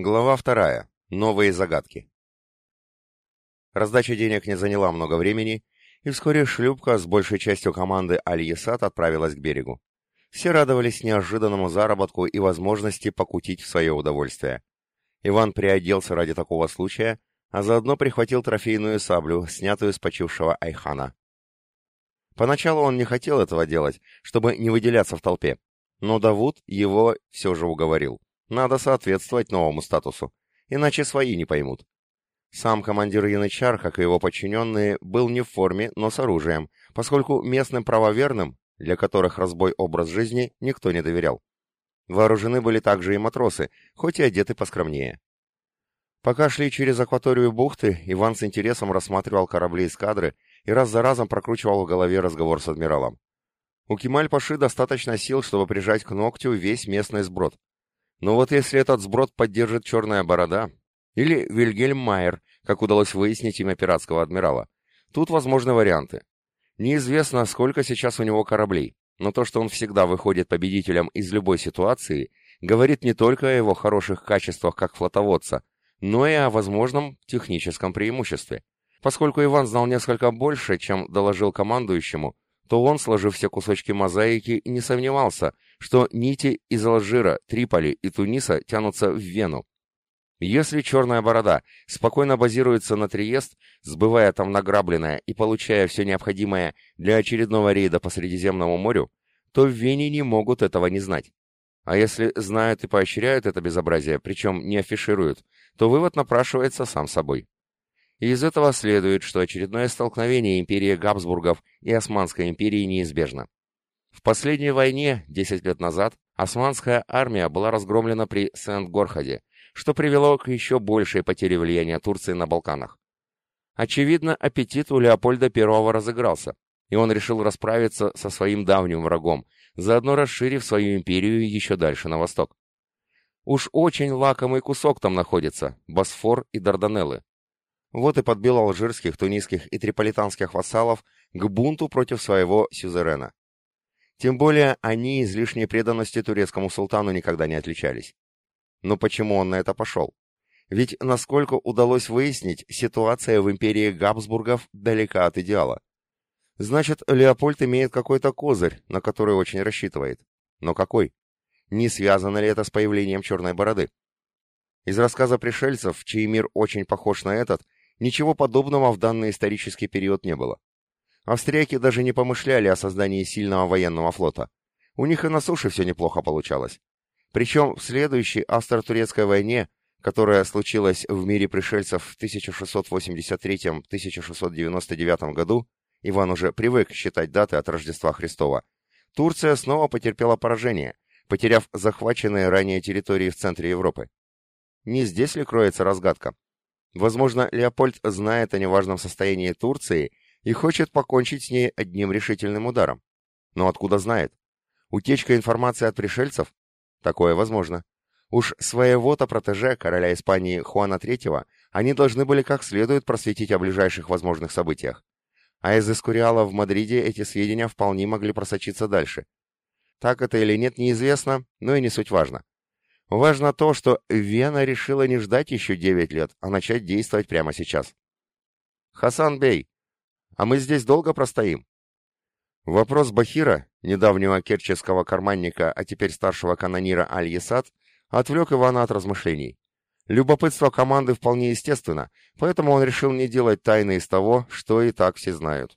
Глава вторая. Новые загадки. Раздача денег не заняла много времени, и вскоре шлюпка с большей частью команды Аль-Ясад отправилась к берегу. Все радовались неожиданному заработку и возможности покутить в свое удовольствие. Иван приоделся ради такого случая, а заодно прихватил трофейную саблю, снятую с почившего Айхана. Поначалу он не хотел этого делать, чтобы не выделяться в толпе, но Давуд его все же уговорил. Надо соответствовать новому статусу, иначе свои не поймут. Сам командир Янычар, как и его подчиненные, был не в форме, но с оружием, поскольку местным правоверным, для которых разбой образ жизни, никто не доверял. Вооружены были также и матросы, хоть и одеты поскромнее. Пока шли через акваторию бухты, Иван с интересом рассматривал корабли эскадры и раз за разом прокручивал в голове разговор с адмиралом. У Кемаль-Паши достаточно сил, чтобы прижать к ногтю весь местный сброд. Но вот если этот сброд поддержит Черная Борода, или Вильгельм Майер, как удалось выяснить имя пиратского адмирала, тут возможны варианты. Неизвестно, сколько сейчас у него кораблей, но то, что он всегда выходит победителем из любой ситуации, говорит не только о его хороших качествах как флотоводца, но и о возможном техническом преимуществе. Поскольку Иван знал несколько больше, чем доложил командующему, то он, сложив все кусочки мозаики, не сомневался, что нити из Алжира, Триполи и Туниса тянутся в Вену. Если Черная Борода спокойно базируется на Триест, сбывая там награбленное и получая все необходимое для очередного рейда по Средиземному морю, то в Вене не могут этого не знать. А если знают и поощряют это безобразие, причем не афишируют, то вывод напрашивается сам собой. И из этого следует, что очередное столкновение империи Габсбургов и Османской империи неизбежно. В последней войне, 10 лет назад, османская армия была разгромлена при Сент-Горхаде, что привело к еще большей потере влияния Турции на Балканах. Очевидно, аппетит у Леопольда I разыгрался, и он решил расправиться со своим давним врагом, заодно расширив свою империю еще дальше на восток. Уж очень лакомый кусок там находится – Босфор и Дарданеллы. Вот и подбил алжирских, тунисских и триполитанских вассалов к бунту против своего сюзерена. Тем более они излишней преданности турецкому султану никогда не отличались. Но почему он на это пошел? Ведь, насколько удалось выяснить, ситуация в империи Габсбургов далека от идеала. Значит, Леопольд имеет какой-то козырь, на который очень рассчитывает. Но какой? Не связано ли это с появлением Черной Бороды? Из рассказа пришельцев, чей мир очень похож на этот, Ничего подобного в данный исторический период не было. Австрияки даже не помышляли о создании сильного военного флота. У них и на суше все неплохо получалось. Причем в следующей австро-турецкой войне, которая случилась в мире пришельцев в 1683-1699 году, Иван уже привык считать даты от Рождества Христова, Турция снова потерпела поражение, потеряв захваченные ранее территории в центре Европы. Не здесь ли кроется разгадка? Возможно, Леопольд знает о неважном состоянии Турции и хочет покончить с ней одним решительным ударом. Но откуда знает? Утечка информации от пришельцев? Такое возможно. Уж своего-то протеже короля Испании Хуана III они должны были как следует просветить о ближайших возможных событиях. А из Эскуриала в Мадриде эти сведения вполне могли просочиться дальше. Так это или нет, неизвестно, но и не суть важно. Важно то, что Вена решила не ждать еще девять лет, а начать действовать прямо сейчас. «Хасан Бей, а мы здесь долго простоим?» Вопрос Бахира, недавнего керческого карманника, а теперь старшего канонира Аль-Ясад, отвлек Ивана от размышлений. Любопытство команды вполне естественно, поэтому он решил не делать тайны из того, что и так все знают.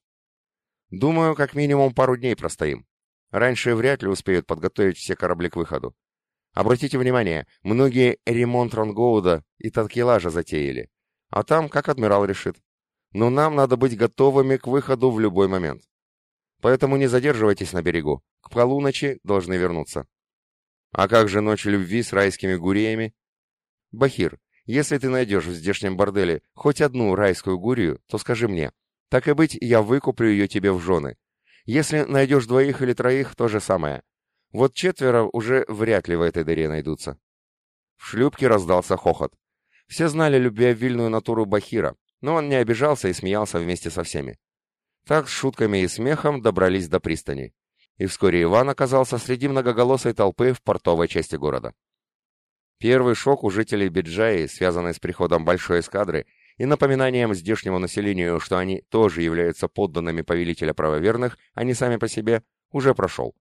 «Думаю, как минимум пару дней простоим. Раньше вряд ли успеют подготовить все корабли к выходу. Обратите внимание, многие ремонт Ронгоуда и Таткелажа затеяли. А там, как адмирал решит. Но нам надо быть готовыми к выходу в любой момент. Поэтому не задерживайтесь на берегу. К полуночи должны вернуться. А как же ночь любви с райскими гуриями? Бахир, если ты найдешь в здешнем борделе хоть одну райскую гурию, то скажи мне. Так и быть, я выкуплю ее тебе в жены. Если найдешь двоих или троих, то же самое. Вот четверо уже вряд ли в этой дыре найдутся. В шлюпке раздался хохот. Все знали любвеобильную натуру Бахира, но он не обижался и смеялся вместе со всеми. Так с шутками и смехом добрались до пристани. И вскоре Иван оказался среди многоголосой толпы в портовой части города. Первый шок у жителей Биджаи, связанный с приходом большой эскадры и напоминанием здешнему населению, что они тоже являются подданными повелителя правоверных, а не сами по себе, уже прошел.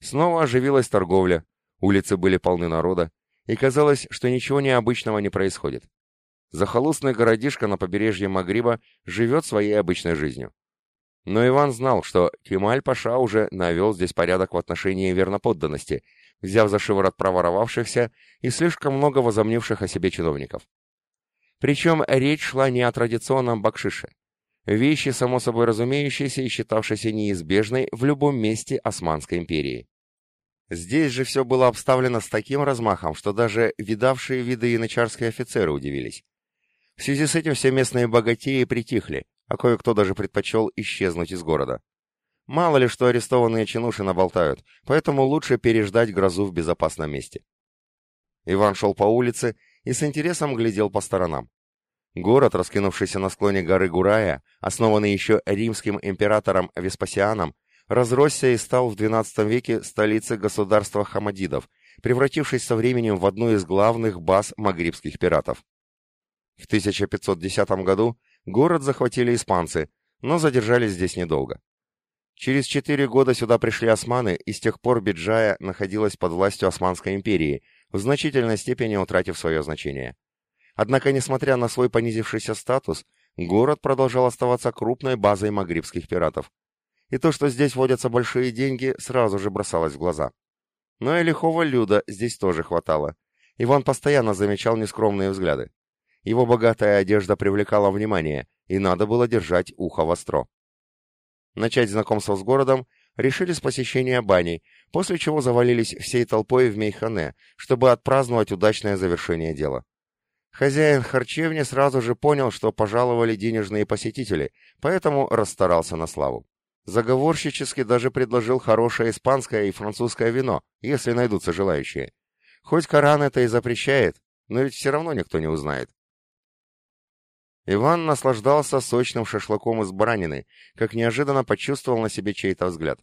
Снова оживилась торговля, улицы были полны народа, и казалось, что ничего необычного не происходит. Захолустный городишко на побережье Магриба живет своей обычной жизнью. Но Иван знал, что Кемаль-Паша уже навел здесь порядок в отношении верноподданности, взяв за шиворот проворовавшихся и слишком много возомнивших о себе чиновников. Причем речь шла не о традиционном бакшише. Вещи, само собой разумеющиеся и считавшиеся неизбежной в любом месте Османской империи. Здесь же все было обставлено с таким размахом, что даже видавшие виды янычарские офицеры удивились. В связи с этим все местные богатеи притихли, а кое-кто даже предпочел исчезнуть из города. Мало ли что арестованные чинуши наболтают, поэтому лучше переждать грозу в безопасном месте. Иван шел по улице и с интересом глядел по сторонам. Город, раскинувшийся на склоне горы Гурая, основанный еще римским императором Веспасианом, разросся и стал в XII веке столицей государства хамадидов, превратившись со временем в одну из главных баз магрибских пиратов. В 1510 году город захватили испанцы, но задержались здесь недолго. Через четыре года сюда пришли османы, и с тех пор Биджая находилась под властью Османской империи, в значительной степени утратив свое значение. Однако, несмотря на свой понизившийся статус, город продолжал оставаться крупной базой магрибских пиратов и то, что здесь водятся большие деньги, сразу же бросалось в глаза. Но и лихого люда здесь тоже хватало. Иван постоянно замечал нескромные взгляды. Его богатая одежда привлекала внимание, и надо было держать ухо востро. Начать знакомство с городом решили с посещения бани, после чего завалились всей толпой в Мейхане, чтобы отпраздновать удачное завершение дела. Хозяин харчевни сразу же понял, что пожаловали денежные посетители, поэтому расстарался на славу. Заговорщически даже предложил хорошее испанское и французское вино, если найдутся желающие. Хоть Коран это и запрещает, но ведь все равно никто не узнает. Иван наслаждался сочным шашлыком из баранины, как неожиданно почувствовал на себе чей-то взгляд.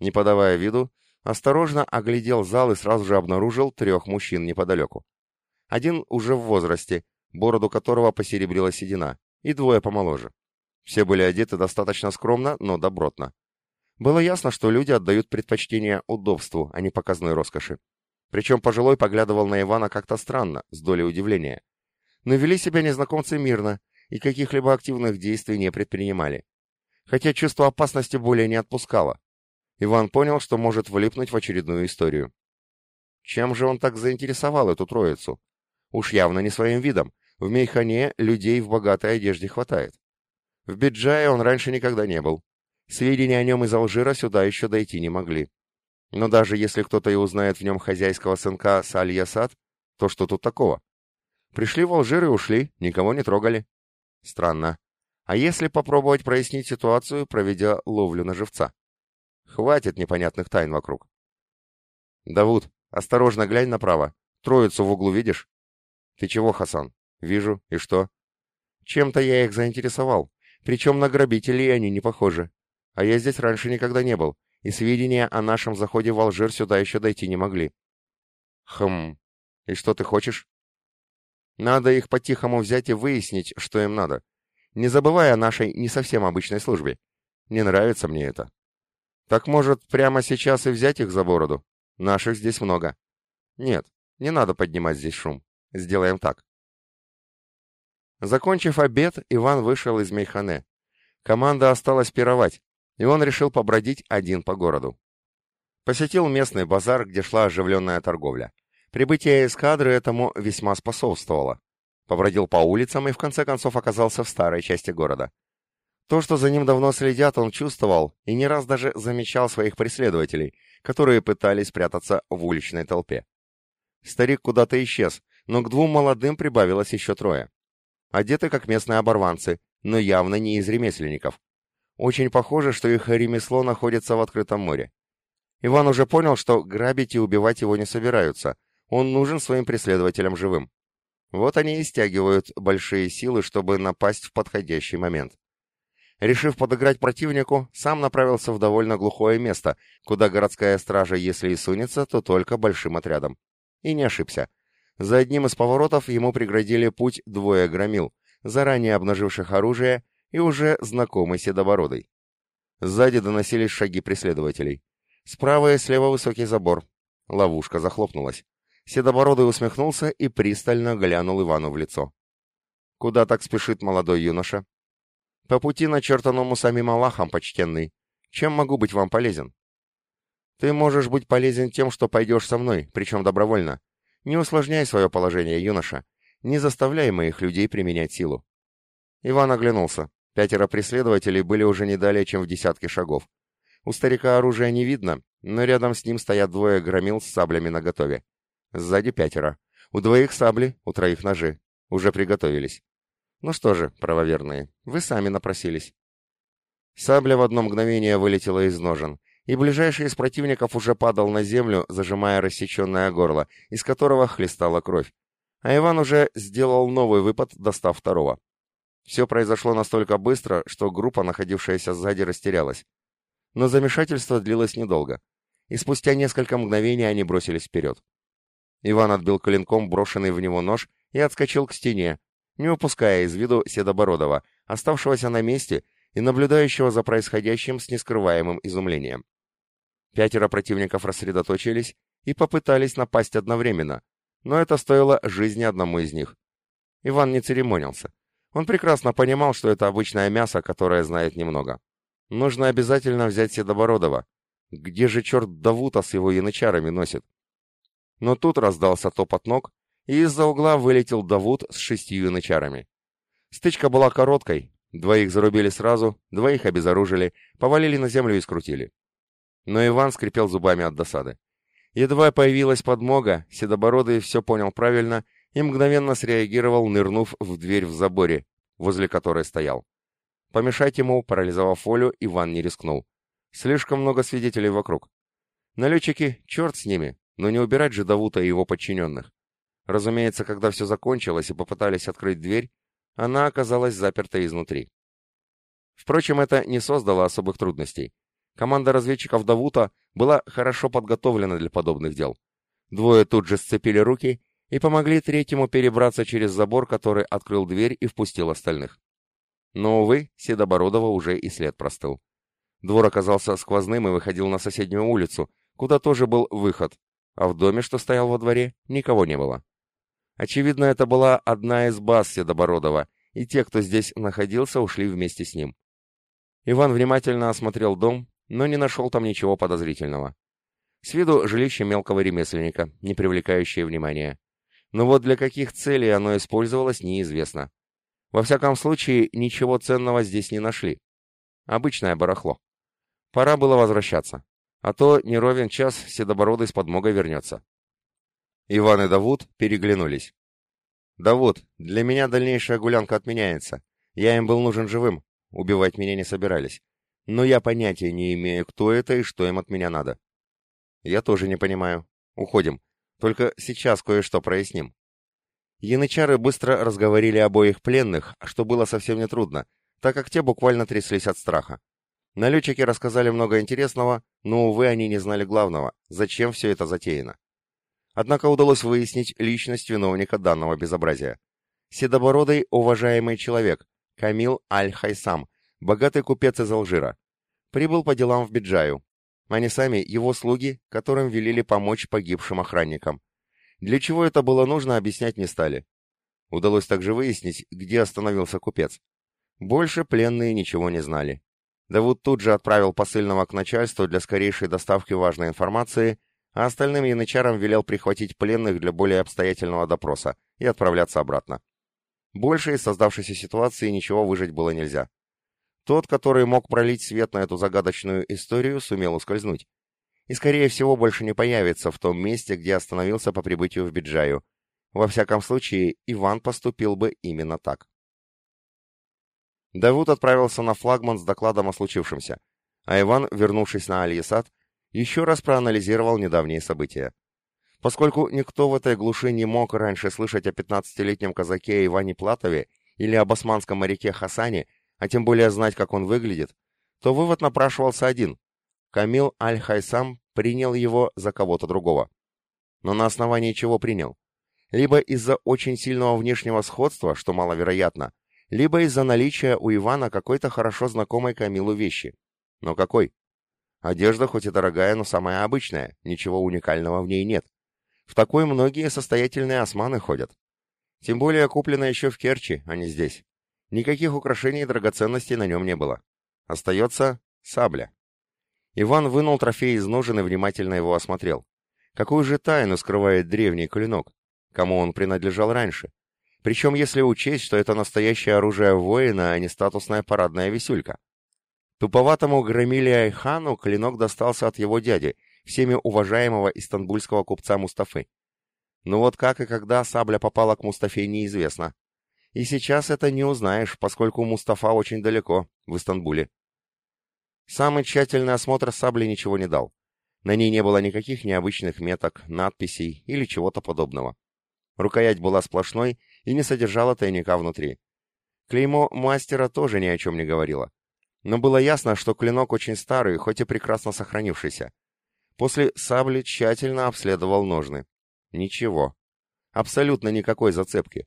Не подавая виду, осторожно оглядел зал и сразу же обнаружил трех мужчин неподалеку. Один уже в возрасте, бороду которого посеребрила седина, и двое помоложе. Все были одеты достаточно скромно, но добротно. Было ясно, что люди отдают предпочтение удобству, а не показной роскоши. Причем пожилой поглядывал на Ивана как-то странно, с долей удивления. Но вели себя незнакомцы мирно и каких-либо активных действий не предпринимали. Хотя чувство опасности более не отпускало. Иван понял, что может влипнуть в очередную историю. Чем же он так заинтересовал эту троицу? Уж явно не своим видом. В Мейхане людей в богатой одежде хватает. В Биджае он раньше никогда не был. Сведения о нем из Алжира сюда еще дойти не могли. Но даже если кто-то и узнает в нем хозяйского сынка Саль-Ясад, то что тут такого? Пришли в Алжир и ушли, никого не трогали. Странно. А если попробовать прояснить ситуацию, проведя ловлю на живца? Хватит непонятных тайн вокруг. Давуд, осторожно глянь направо. Троицу в углу видишь? Ты чего, Хасан? Вижу. И что? Чем-то я их заинтересовал. Причем на грабителей они не похожи. А я здесь раньше никогда не был, и сведения о нашем заходе в Алжир сюда еще дойти не могли. Хм, и что ты хочешь? Надо их по-тихому взять и выяснить, что им надо. Не забывая о нашей не совсем обычной службе. Не нравится мне это. Так может, прямо сейчас и взять их за бороду? Наших здесь много. Нет, не надо поднимать здесь шум. Сделаем так. Закончив обед, Иван вышел из Мейхане. Команда осталась пировать, и он решил побродить один по городу. Посетил местный базар, где шла оживленная торговля. Прибытие эскадры этому весьма способствовало. Побродил по улицам и в конце концов оказался в старой части города. То, что за ним давно следят, он чувствовал и не раз даже замечал своих преследователей, которые пытались прятаться в уличной толпе. Старик куда-то исчез, но к двум молодым прибавилось еще трое. Одеты как местные оборванцы, но явно не из ремесленников. Очень похоже, что их ремесло находится в открытом море. Иван уже понял, что грабить и убивать его не собираются. Он нужен своим преследователям живым. Вот они и стягивают большие силы, чтобы напасть в подходящий момент. Решив подыграть противнику, сам направился в довольно глухое место, куда городская стража, если и сунется, то только большим отрядом. И не ошибся. За одним из поворотов ему преградили путь двое громил, заранее обнаживших оружие и уже знакомый Седобородый. Сзади доносились шаги преследователей. Справа и слева высокий забор. Ловушка захлопнулась. Седобородый усмехнулся и пристально глянул Ивану в лицо. «Куда так спешит молодой юноша?» «По пути начертанному самим Аллахом, почтенный. Чем могу быть вам полезен?» «Ты можешь быть полезен тем, что пойдешь со мной, причем добровольно. Не усложняй свое положение, юноша. Не заставляй моих людей применять силу». Иван оглянулся. Пятеро преследователей были уже не далее, чем в десятке шагов. У старика оружия не видно, но рядом с ним стоят двое громил с саблями наготове. Сзади пятеро. У двоих сабли, у троих ножи. Уже приготовились. Ну что же, правоверные, вы сами напросились. Сабля в одно мгновение вылетела из ножен, и ближайший из противников уже падал на землю, зажимая рассеченное горло, из которого хлестала кровь. А Иван уже сделал новый выпад, достав второго. Все произошло настолько быстро, что группа, находившаяся сзади, растерялась. Но замешательство длилось недолго, и спустя несколько мгновений они бросились вперед. Иван отбил клинком брошенный в него нож и отскочил к стене, не упуская из виду Седобородова, оставшегося на месте и наблюдающего за происходящим с нескрываемым изумлением. Пятеро противников рассредоточились и попытались напасть одновременно, но это стоило жизни одному из них. Иван не церемонился. Он прекрасно понимал, что это обычное мясо, которое знает немного. Нужно обязательно взять Седобородова. Где же черт Давута с его янычарами носит? Но тут раздался топот ног, и из-за угла вылетел Давут с шестью янычарами. Стычка была короткой, двоих зарубили сразу, двоих обезоружили, повалили на землю и скрутили. Но Иван скрипел зубами от досады. Едва появилась подмога, Седобородый все понял правильно и мгновенно среагировал, нырнув в дверь в заборе, возле которой стоял. Помешать ему, парализовав волю, Иван не рискнул. Слишком много свидетелей вокруг. Налетчики, черт с ними, но не убирать же Давута и его подчиненных. Разумеется, когда все закончилось и попытались открыть дверь, она оказалась заперта изнутри. Впрочем, это не создало особых трудностей. Команда разведчиков Давута была хорошо подготовлена для подобных дел. Двое тут же сцепили руки и помогли третьему перебраться через забор, который открыл дверь и впустил остальных. Но, увы, Седобородова уже и след простыл. Двор оказался сквозным и выходил на соседнюю улицу, куда тоже был выход, а в доме, что стоял во дворе, никого не было. Очевидно, это была одна из баз Седобородова, и те, кто здесь находился, ушли вместе с ним. Иван внимательно осмотрел дом, но не нашел там ничего подозрительного. С виду жилище мелкого ремесленника, не привлекающее внимания но вот для каких целей оно использовалось, неизвестно. Во всяком случае, ничего ценного здесь не нашли. Обычное барахло. Пора было возвращаться, а то не ровен час Седобородый с подмогой вернется. Иван и Давуд переглянулись. «Давуд, для меня дальнейшая гулянка отменяется. Я им был нужен живым, убивать меня не собирались. Но я понятия не имею, кто это и что им от меня надо». «Я тоже не понимаю. Уходим. Только сейчас кое-что проясним. Янычары быстро разговорили обоих пленных, что было совсем нетрудно, так как те буквально тряслись от страха. Налетчики рассказали много интересного, но, увы, они не знали главного, зачем все это затеяно. Однако удалось выяснить личность виновника данного безобразия. Седобородый, уважаемый человек, Камил Аль-Хайсам, богатый купец из Алжира. Прибыл по делам в Биджаю, они сами его слуги, которым велели помочь погибшим охранникам. Для чего это было нужно, объяснять не стали. Удалось также выяснить, где остановился купец. Больше пленные ничего не знали. Давуд тут же отправил посыльного к начальству для скорейшей доставки важной информации, а остальным янычарам велел прихватить пленных для более обстоятельного допроса и отправляться обратно. Больше из создавшейся ситуации ничего выжить было нельзя. Тот, который мог пролить свет на эту загадочную историю, сумел ускользнуть. И, скорее всего, больше не появится в том месте, где остановился по прибытию в Биджаю. Во всяком случае, Иван поступил бы именно так. Давуд отправился на флагман с докладом о случившемся, а Иван, вернувшись на Аль-Ясад, еще раз проанализировал недавние события. Поскольку никто в этой глуши не мог раньше слышать о 15-летнем казаке Иване Платове или об османском моряке Хасане, а тем более знать, как он выглядит, то вывод напрашивался один. Камил Аль-Хайсам принял его за кого-то другого. Но на основании чего принял? либо из-за очень сильного внешнего сходства, что маловероятно, либо из-за наличия у Ивана какой-то хорошо знакомой Камилу вещи. Но какой? Одежда хоть и дорогая, но самая обычная, ничего уникального в ней нет. В такой многие состоятельные османы ходят. Тем более куплено еще в Керчи, а не здесь. Никаких украшений и драгоценностей на нем не было. Остается сабля. Иван вынул трофей из ножен и внимательно его осмотрел. Какую же тайну скрывает древний клинок? Кому он принадлежал раньше? Причем если учесть, что это настоящее оружие воина, а не статусная парадная висюлька. Туповатому Громиле Айхану клинок достался от его дяди, всеми уважаемого истамбульского купца Мустафы. Но вот как и когда сабля попала к Мустафе, неизвестно. И сейчас это не узнаешь, поскольку Мустафа очень далеко, в Истанбуле. Самый тщательный осмотр сабли ничего не дал. На ней не было никаких необычных меток, надписей или чего-то подобного. Рукоять была сплошной и не содержала тайника внутри. Клеймо мастера тоже ни о чем не говорило. Но было ясно, что клинок очень старый, хоть и прекрасно сохранившийся. После сабли тщательно обследовал ножны. Ничего. Абсолютно никакой зацепки.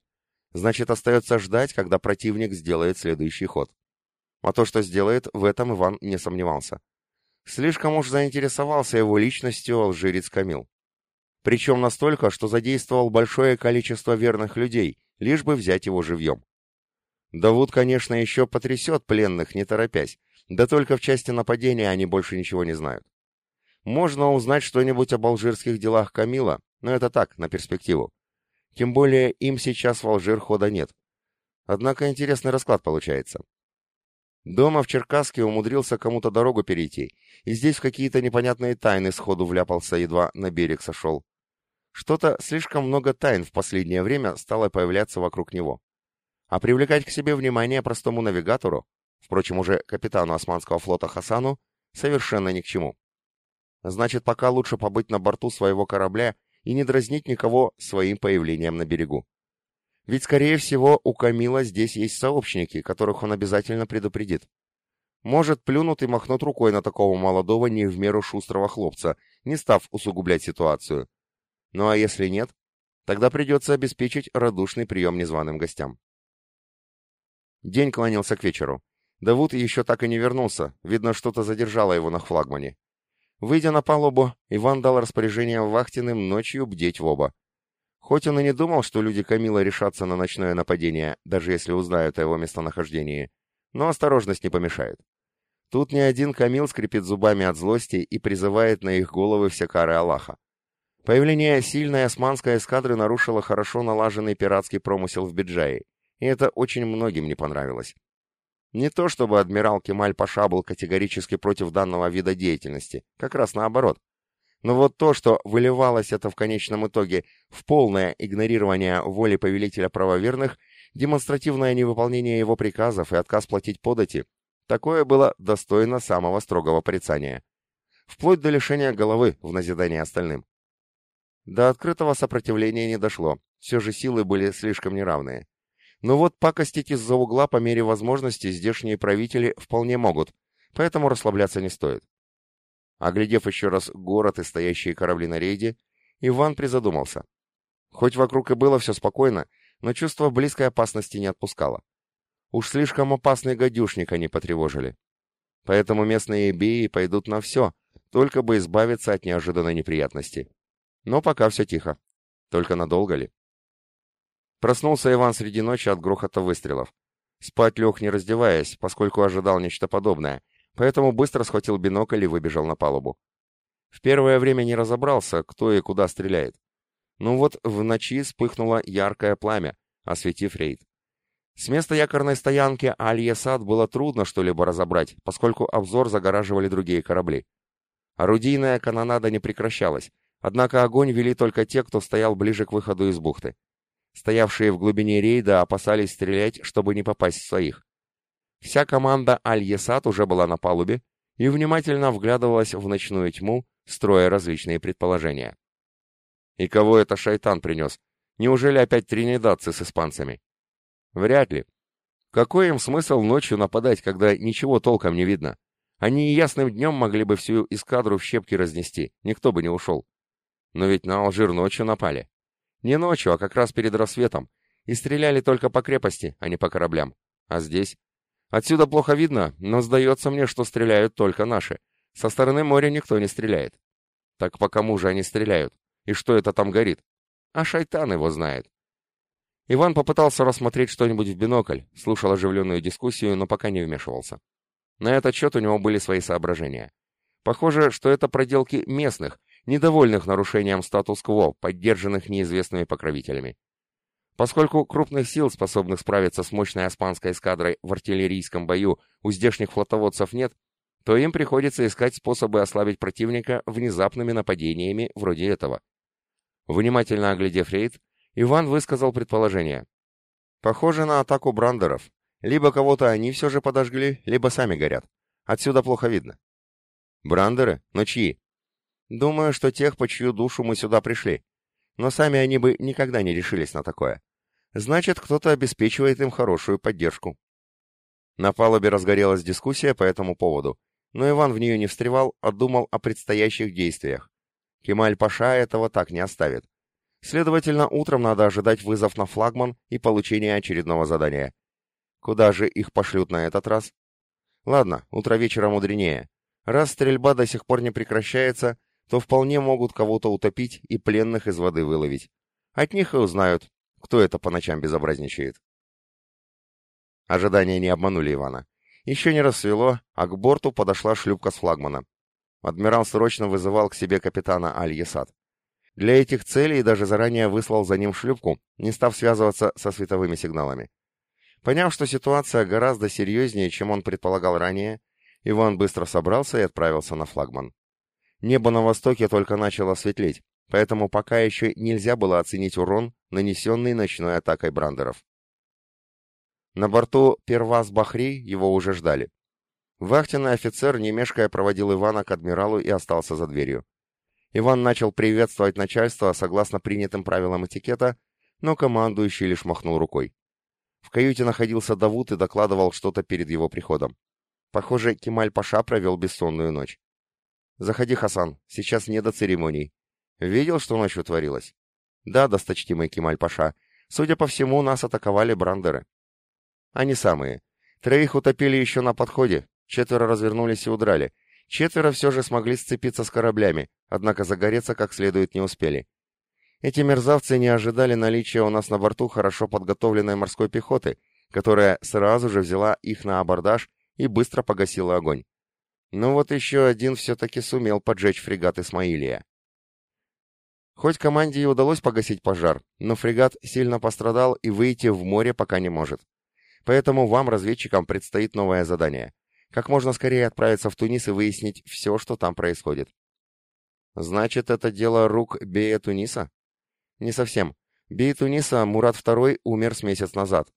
Значит, остается ждать, когда противник сделает следующий ход. А то, что сделает, в этом Иван не сомневался. Слишком уж заинтересовался его личностью алжирец Камил. Причем настолько, что задействовал большое количество верных людей, лишь бы взять его живьем. Давуд, конечно, еще потрясет пленных, не торопясь, да только в части нападения они больше ничего не знают. Можно узнать что-нибудь об алжирских делах Камила, но это так, на перспективу. Тем более им сейчас в Алжир хода нет. Однако интересный расклад получается. Дома в Черкасске умудрился кому-то дорогу перейти, и здесь в какие-то непонятные тайны сходу вляпался, едва на берег сошел. Что-то слишком много тайн в последнее время стало появляться вокруг него. А привлекать к себе внимание простому навигатору, впрочем, уже капитану османского флота Хасану, совершенно ни к чему. Значит, пока лучше побыть на борту своего корабля и не дразнить никого своим появлением на берегу. Ведь, скорее всего, у Камила здесь есть сообщники, которых он обязательно предупредит. Может, плюнут и махнут рукой на такого молодого, не в меру шустрого хлопца, не став усугублять ситуацию. Ну а если нет, тогда придется обеспечить радушный прием незваным гостям. День клонился к вечеру. Давуд еще так и не вернулся, видно, что-то задержало его на флагмане. Выйдя на палубу, Иван дал распоряжение вахтенным ночью бдеть в оба. Хоть он и не думал, что люди Камила решатся на ночное нападение, даже если узнают о его местонахождении, но осторожность не помешает. Тут ни один Камил скрипит зубами от злости и призывает на их головы все кары Аллаха. Появление сильной османской эскадры нарушило хорошо налаженный пиратский промысел в Биджае, и это очень многим не понравилось. Не то чтобы адмирал Кемаль Паша был категорически против данного вида деятельности, как раз наоборот. Но вот то, что выливалось это в конечном итоге в полное игнорирование воли повелителя правоверных, демонстративное невыполнение его приказов и отказ платить подати, такое было достойно самого строгого порицания. Вплоть до лишения головы в назидание остальным. До открытого сопротивления не дошло, все же силы были слишком неравные. Но вот пакостить из-за угла по мере возможности здешние правители вполне могут, поэтому расслабляться не стоит. Оглядев еще раз город и стоящие корабли на рейде, Иван призадумался. Хоть вокруг и было все спокойно, но чувство близкой опасности не отпускало. Уж слишком опасный гадюшник они потревожили. Поэтому местные беи пойдут на все, только бы избавиться от неожиданной неприятности. Но пока все тихо. Только надолго ли? Проснулся Иван среди ночи от грохота выстрелов. Спать лег не раздеваясь, поскольку ожидал нечто подобное, поэтому быстро схватил бинокль и выбежал на палубу. В первое время не разобрался, кто и куда стреляет. Ну вот в ночи вспыхнуло яркое пламя, осветив рейд. С места якорной стоянки Аль-Ясад было трудно что-либо разобрать, поскольку обзор загораживали другие корабли. Орудийная канонада не прекращалась, однако огонь вели только те, кто стоял ближе к выходу из бухты. Стоявшие в глубине рейда опасались стрелять, чтобы не попасть в своих. Вся команда Аль-Есат уже была на палубе и внимательно вглядывалась в ночную тьму, строя различные предположения. И кого это шайтан принес? Неужели опять тринидадцы с испанцами? Вряд ли. Какой им смысл ночью нападать, когда ничего толком не видно? Они и ясным днем могли бы всю эскадру в щепки разнести, никто бы не ушел. Но ведь на Алжир ночью напали. Не ночью, а как раз перед рассветом. И стреляли только по крепости, а не по кораблям. А здесь? Отсюда плохо видно, но сдается мне, что стреляют только наши. Со стороны моря никто не стреляет. Так по кому же они стреляют? И что это там горит? А шайтан его знает. Иван попытался рассмотреть что-нибудь в бинокль, слушал оживленную дискуссию, но пока не вмешивался. На этот счет у него были свои соображения. Похоже, что это проделки местных, недовольных нарушением статус-кво, поддержанных неизвестными покровителями. Поскольку крупных сил, способных справиться с мощной испанской эскадрой в артиллерийском бою, у здешних флотоводцев нет, то им приходится искать способы ослабить противника внезапными нападениями вроде этого. Внимательно оглядев рейд, Иван высказал предположение. «Похоже на атаку брандеров. Либо кого-то они все же подожгли, либо сами горят. Отсюда плохо видно». «Брандеры? Но чьи?» Думаю, что тех, по чью душу мы сюда пришли. Но сами они бы никогда не решились на такое. Значит, кто-то обеспечивает им хорошую поддержку. На палубе разгорелась дискуссия по этому поводу, но Иван в нее не встревал, а думал о предстоящих действиях. Кемаль-Паша этого так не оставит. Следовательно, утром надо ожидать вызов на флагман и получение очередного задания. Куда же их пошлют на этот раз? Ладно, утро вечера мудренее. Раз стрельба до сих пор не прекращается, то вполне могут кого-то утопить и пленных из воды выловить. От них и узнают, кто это по ночам безобразничает. Ожидания не обманули Ивана. Еще не рассвело, а к борту подошла шлюпка с флагмана. Адмирал срочно вызывал к себе капитана Аль-Ясад. Для этих целей даже заранее выслал за ним шлюпку, не став связываться со световыми сигналами. Поняв, что ситуация гораздо серьезнее, чем он предполагал ранее, Иван быстро собрался и отправился на флагман. Небо на востоке только начало светлеть, поэтому пока еще нельзя было оценить урон, нанесенный ночной атакой брандеров. На борту Первас Бахри его уже ждали. Вахтенный офицер, не мешкая, проводил Ивана к адмиралу и остался за дверью. Иван начал приветствовать начальство согласно принятым правилам этикета, но командующий лишь махнул рукой. В каюте находился Давуд и докладывал что-то перед его приходом. Похоже, Кемаль-Паша провел бессонную ночь. «Заходи, Хасан, сейчас не до церемоний. Видел, что ночью творилось?» «Да, досточтимый Кемаль-Паша. Судя по всему, нас атаковали брандеры». «Они самые. Троих утопили еще на подходе, четверо развернулись и удрали. Четверо все же смогли сцепиться с кораблями, однако загореться как следует не успели. Эти мерзавцы не ожидали наличия у нас на борту хорошо подготовленной морской пехоты, которая сразу же взяла их на абордаж и быстро погасила огонь. Но вот еще один все-таки сумел поджечь фрегат Исмаилия. Хоть команде и удалось погасить пожар, но фрегат сильно пострадал и выйти в море пока не может. Поэтому вам, разведчикам, предстоит новое задание. Как можно скорее отправиться в Тунис и выяснить все, что там происходит. Значит, это дело рук Бея Туниса? Не совсем. Бей Туниса Мурат II умер с месяц назад.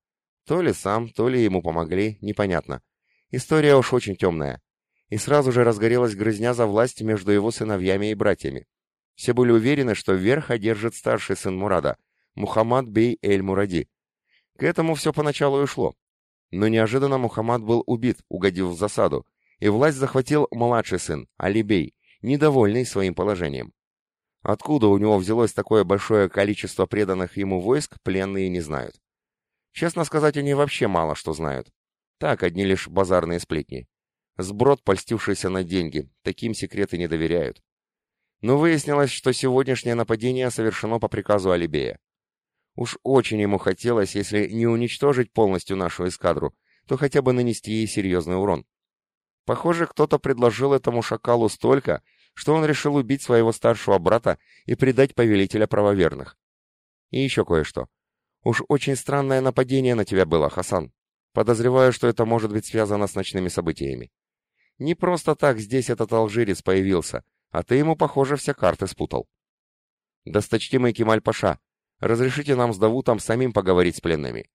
То ли сам, то ли ему помогли, непонятно. История уж очень темная и сразу же разгорелась грызня за власть между его сыновьями и братьями. Все были уверены, что верх одержит старший сын Мурада, Мухаммад бей Эль-Муради. К этому все поначалу и шло. Но неожиданно Мухаммад был убит, угодив в засаду, и власть захватил младший сын, Алибей, недовольный своим положением. Откуда у него взялось такое большое количество преданных ему войск, пленные не знают. Честно сказать, они вообще мало что знают. Так, одни лишь базарные сплетни. Сброд, польстившийся на деньги, таким секреты не доверяют. Но выяснилось, что сегодняшнее нападение совершено по приказу Алибея. Уж очень ему хотелось, если не уничтожить полностью нашу эскадру, то хотя бы нанести ей серьезный урон. Похоже, кто-то предложил этому шакалу столько, что он решил убить своего старшего брата и предать повелителя правоверных. И еще кое-что. Уж очень странное нападение на тебя было, Хасан. Подозреваю, что это может быть связано с ночными событиями. Не просто так здесь этот алжирец появился, а ты ему, похоже, все карты спутал. Досточтимый Кемаль-Паша, разрешите нам с Давутом самим поговорить с пленными.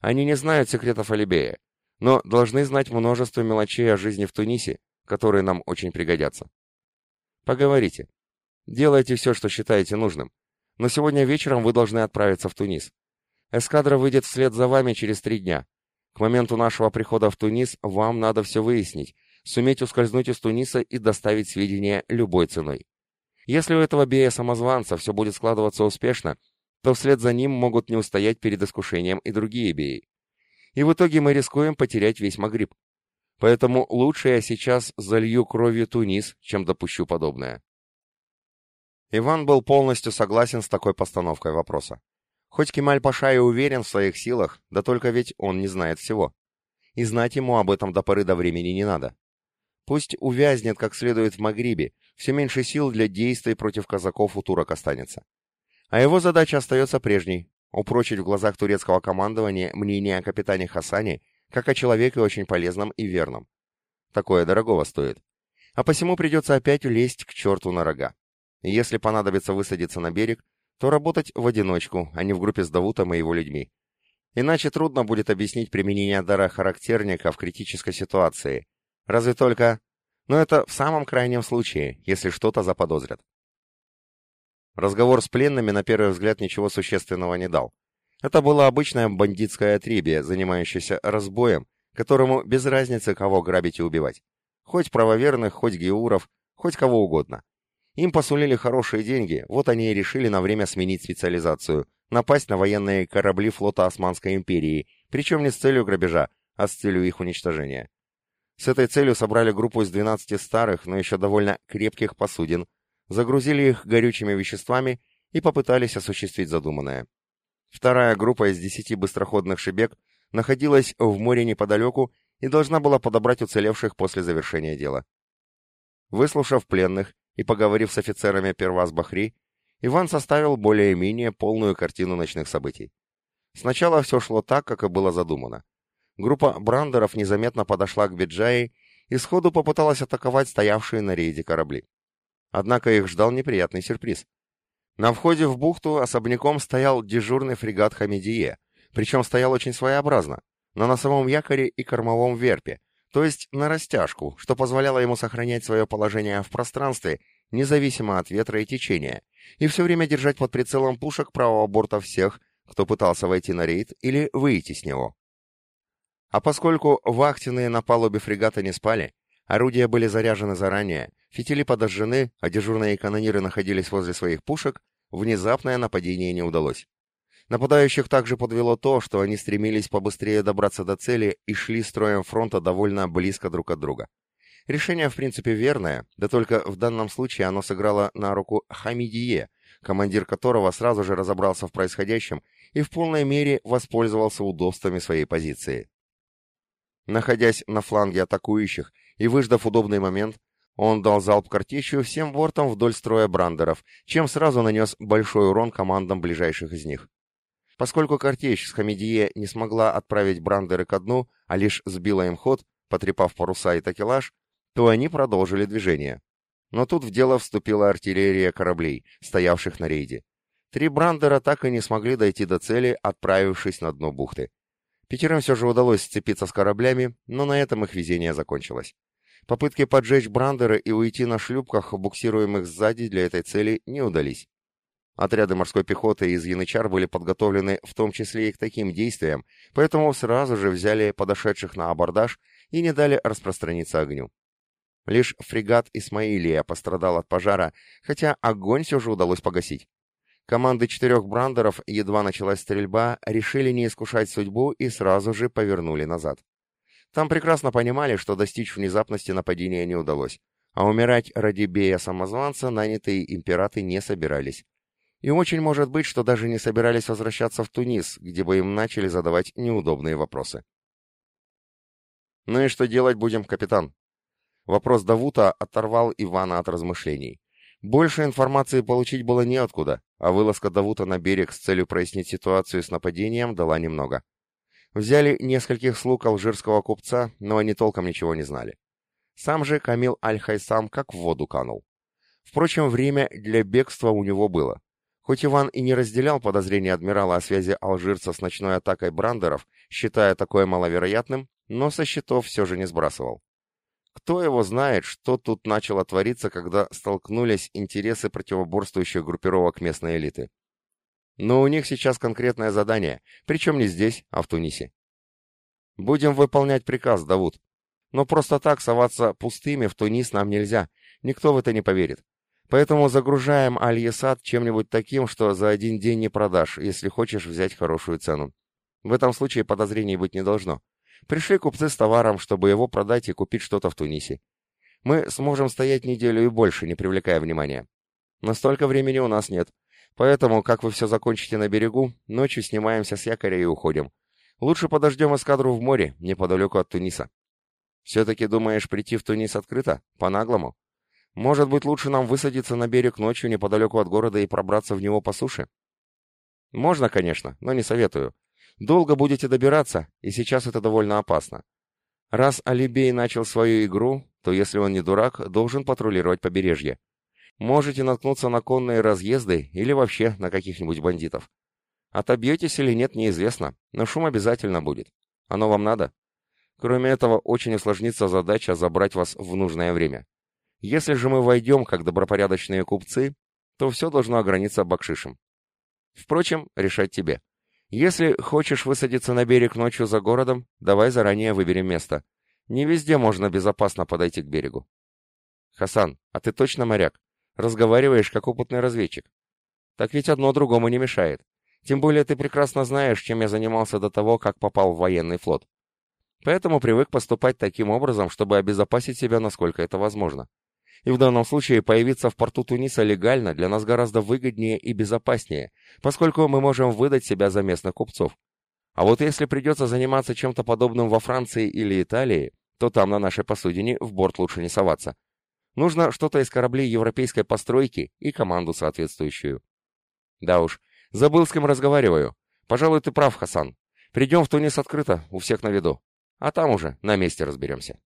Они не знают секретов Алибея, но должны знать множество мелочей о жизни в Тунисе, которые нам очень пригодятся. Поговорите. Делайте все, что считаете нужным. Но сегодня вечером вы должны отправиться в Тунис. Эскадра выйдет вслед за вами через три дня. К моменту нашего прихода в Тунис вам надо все выяснить, суметь ускользнуть из Туниса и доставить сведения любой ценой. Если у этого Бея-самозванца все будет складываться успешно, то вслед за ним могут не устоять перед искушением и другие беи. И в итоге мы рискуем потерять весь Магриб. Поэтому лучше я сейчас залью кровью Тунис, чем допущу подобное. Иван был полностью согласен с такой постановкой вопроса. Хоть Кемаль-Паша и уверен в своих силах, да только ведь он не знает всего. И знать ему об этом до поры до времени не надо. Пусть увязнет как следует в Магрибе, все меньше сил для действий против казаков у турок останется. А его задача остается прежней – упрочить в глазах турецкого командования мнение о капитане Хасане как о человеке очень полезном и верном. Такое дорогого стоит. А посему придется опять лезть к черту на рога. Если понадобится высадиться на берег, то работать в одиночку, а не в группе с Давутом и его людьми. Иначе трудно будет объяснить применение дара характерника в критической ситуации. Разве только... Но это в самом крайнем случае, если что-то заподозрят. Разговор с пленными на первый взгляд ничего существенного не дал. Это было обычное бандитское отребие, занимающееся разбоем, которому без разницы, кого грабить и убивать. Хоть правоверных, хоть геуров, хоть кого угодно. Им посулили хорошие деньги, вот они и решили на время сменить специализацию, напасть на военные корабли флота Османской империи, причем не с целью грабежа, а с целью их уничтожения. С этой целью собрали группу из 12 старых, но еще довольно крепких посудин, загрузили их горючими веществами и попытались осуществить задуманное. Вторая группа из 10 быстроходных шибек находилась в море неподалеку и должна была подобрать уцелевших после завершения дела. Выслушав пленных и поговорив с офицерами Перваз Бахри, Иван составил более-менее полную картину ночных событий. Сначала все шло так, как и было задумано. Группа брандеров незаметно подошла к Биджаи и сходу попыталась атаковать стоявшие на рейде корабли. Однако их ждал неприятный сюрприз. На входе в бухту особняком стоял дежурный фрегат Хамидие, причем стоял очень своеобразно, на носовом якоре и кормовом верпе, то есть на растяжку, что позволяло ему сохранять свое положение в пространстве, независимо от ветра и течения, и все время держать под прицелом пушек правого борта всех, кто пытался войти на рейд или выйти с него. А поскольку вахтенные на палубе фрегата не спали, орудия были заряжены заранее, фитили подожжены, а дежурные канониры находились возле своих пушек, внезапное нападение не удалось. Нападающих также подвело то, что они стремились побыстрее добраться до цели и шли строем фронта довольно близко друг от друга. Решение, в принципе, верное, да только в данном случае оно сыграло на руку Хамидие, командир которого сразу же разобрался в происходящем и в полной мере воспользовался удобствами своей позиции. Находясь на фланге атакующих и выждав удобный момент, он дал залп картечью всем бортом вдоль строя брандеров, чем сразу нанес большой урон командам ближайших из них. Поскольку картечь с Хамедие не смогла отправить брандеры ко дну, а лишь сбила им ход, потрепав паруса и такелаж, то они продолжили движение. Но тут в дело вступила артиллерия кораблей, стоявших на рейде. Три брандера так и не смогли дойти до цели, отправившись на дно бухты. Пятерым все же удалось сцепиться с кораблями, но на этом их везение закончилось. Попытки поджечь брандеры и уйти на шлюпках, буксируемых сзади для этой цели, не удались. Отряды морской пехоты из Янычар были подготовлены в том числе и к таким действиям, поэтому сразу же взяли подошедших на абордаж и не дали распространиться огню. Лишь фрегат Исмаилия пострадал от пожара, хотя огонь все же удалось погасить. Команды четырех брандеров, едва началась стрельба, решили не искушать судьбу и сразу же повернули назад. Там прекрасно понимали, что достичь внезапности нападения не удалось, а умирать ради бея-самозванца нанятые императы не собирались. И очень может быть, что даже не собирались возвращаться в Тунис, где бы им начали задавать неудобные вопросы. «Ну и что делать будем, капитан?» Вопрос Давута оторвал Ивана от размышлений. Больше информации получить было неоткуда, а вылазка Давута на берег с целью прояснить ситуацию с нападением дала немного. Взяли нескольких слуг алжирского купца, но они толком ничего не знали. Сам же Камил Аль-Хайсам как в воду канул. Впрочем, время для бегства у него было. Хоть Иван и не разделял подозрения адмирала о связи алжирца с ночной атакой брандеров, считая такое маловероятным, но со счетов все же не сбрасывал. Кто его знает, что тут начало твориться, когда столкнулись интересы противоборствующих группировок местной элиты. Но у них сейчас конкретное задание, причем не здесь, а в Тунисе. Будем выполнять приказ, Давуд. Но просто так соваться пустыми в Тунис нам нельзя, никто в это не поверит. Поэтому загружаем Аль-Ясад чем-нибудь таким, что за один день не продашь, если хочешь взять хорошую цену. В этом случае подозрений быть не должно. Пришли купцы с товаром, чтобы его продать и купить что-то в Тунисе. Мы сможем стоять неделю и больше, не привлекая внимания. Но столько времени у нас нет. Поэтому, как вы все закончите на берегу, ночью снимаемся с якоря и уходим. Лучше подождем эскадру в море, неподалеку от Туниса. Все-таки думаешь прийти в Тунис открыто? По-наглому? Может быть, лучше нам высадиться на берег ночью неподалеку от города и пробраться в него по суше? Можно, конечно, но не советую. Долго будете добираться, и сейчас это довольно опасно. Раз Алибей начал свою игру, то если он не дурак, должен патрулировать побережье. Можете наткнуться на конные разъезды или вообще на каких-нибудь бандитов. Отобьетесь или нет, неизвестно, но шум обязательно будет. Оно вам надо? Кроме этого, очень усложнится задача забрать вас в нужное время. Если же мы войдем как добропорядочные купцы, то все должно ограниться бакшишем. Впрочем, решать тебе. Если хочешь высадиться на берег ночью за городом, давай заранее выберем место. Не везде можно безопасно подойти к берегу. Хасан, а ты точно моряк? Разговариваешь как опытный разведчик. Так ведь одно другому не мешает. Тем более ты прекрасно знаешь, чем я занимался до того, как попал в военный флот. Поэтому привык поступать таким образом, чтобы обезопасить себя, насколько это возможно. И в данном случае появиться в порту Туниса легально для нас гораздо выгоднее и безопаснее, поскольку мы можем выдать себя за местных купцов. А вот если придется заниматься чем-то подобным во Франции или Италии, то там на нашей посудине в борт лучше не соваться. Нужно что-то из кораблей европейской постройки и команду соответствующую. Да уж, забыл, с кем разговариваю. Пожалуй, ты прав, Хасан. Придем в Тунис открыто, у всех на виду. А там уже на месте разберемся.